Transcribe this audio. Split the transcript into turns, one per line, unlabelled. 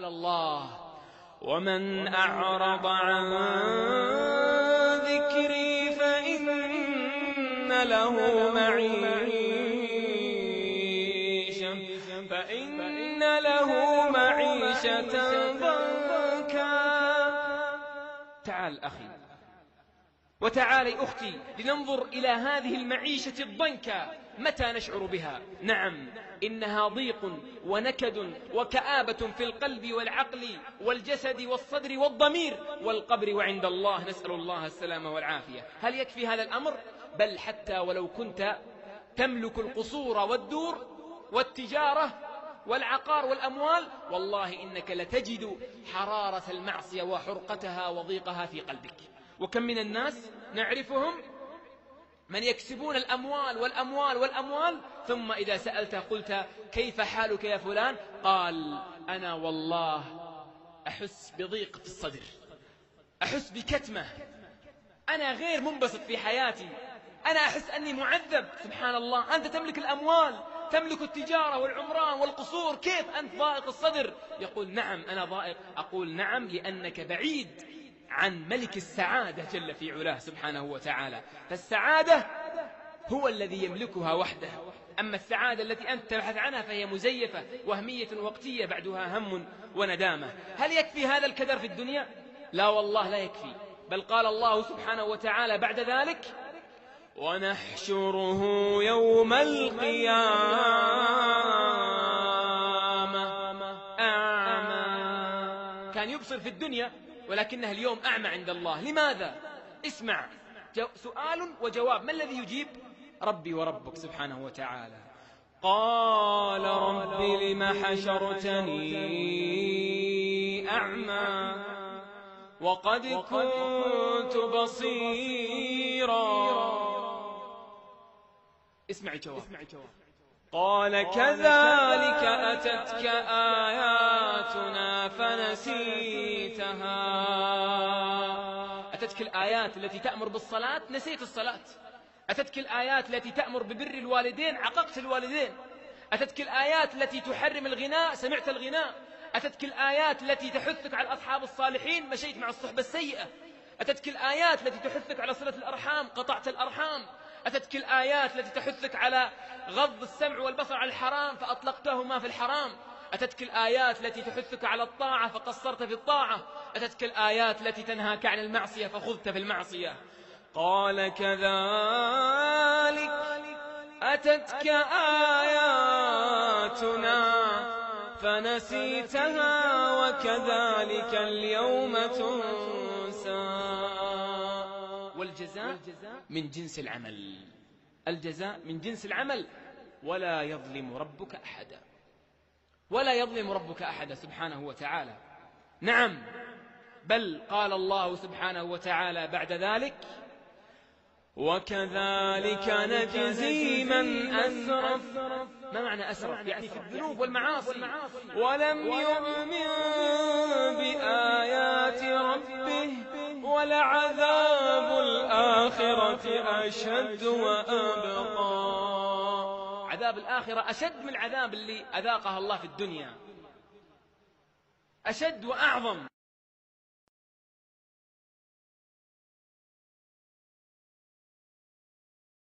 قال الله. ومن أعرض عن ذكري فإن له معيشة فإن له معيشة ضنكا. تعال أخي. وتعالي أختي لننظر إلى هذه المعيشة الضنكة متى نشعر بها. نعم إنها ضيق ونكد وكآبة في القلب والعقل والجسد والصدر والضمير والقبر وعند الله. نسأل الله السلامة والعافية. هل يكفي هذا الأمر؟ بل حتى ولو كنت تملك القصور والدور والتجارة والعقار والأموال والله إنك لتجد حرارة المعصية وحرقتها وضيقها في قلبك. وكم من الناس نعرفهم من يكسبون الأموال والأموال والأموال ثم إذا سألت قلت كيف حالك يا فلان؟ قال أنا والله أحس بضيق في الصدر أحس بكتمة أنا غير منبسط في حياتي أنا أحس أني معذب. سبحان الله أنت تملك الأموال تملك التجارة والعمران والقصور كيف أنت ضائق الصدر؟ يقول نعم أنا ضائق. أقول نعم لأنك بعيد عن ملك السعادة جل في علاه سبحانه وتعالى. فالسعادة هو الذي يملكها وحده. أما السعادة التي أنت تبحث عنها فهي مزيفة وهمية وقتية بعدها هم وندامة. هل يكفي هذا الكدر في الدنيا؟ لا والله لا يكفي. بل قال الله سبحانه وتعالى بعد ذلك ونحشره يوم القيامة. أعمى. كان يبصر في الدنيا؟ ولكنها اليوم أعمى عند الله. لماذا؟ اسمع. سؤال وجواب. ما الذي يجيب؟ ربي وربك سبحانه وتعالى. قال رب لم حشرتني أعمى وقد كنت بصيرا. اسمع الجواب قال كذلك أتتك آياتنا فنسيتها. أتتك الآيات التي تأمر بالصلاة؟ نسيت الصلاة. أتتك الآيات التي تأمر ببر الوالدين؟ عققت الوالدين. أتتك الآيات التي تحرم الغناء؟ سمعت الغناء. أتتك الآيات التي تحثك على أصحاب الصالحين؟ مشيت مع الصحبة السيئة. أتتك الآيات التي تحثك على صلة الأرحام؟ قطعت الأرحام. أتتك الآيات التي تحثك على غض السمع والبصر على الحرام فأطلقتهما في الحرام. أتتك الآيات التي تحثك على الطاعة فقصرت في الطاعة. أتتك الآيات التي تنهاك عن المعصية فخذت في المعصية. قال كذلك أتتك آياتنا فنسيتها وكذلك اليوم تنسى. والجزاء من جنس العمل. الجزاء من جنس العمل. ولا يظلم ربك أحدا. ولا يظلم ربك أحدا سبحانه وتعالى. نعم. بل قال الله سبحانه وتعالى بعد ذلك وكذلك نجزي من أسرف. ما معنى أسرف؟ يعني في الذنوب والمعاصي. ولم يؤمن بآيات الآخرة أشد وأبقى. عذاب الآخرة أشد من العذاب اللي أذاقها الله في الدنيا. أشد وأعظم.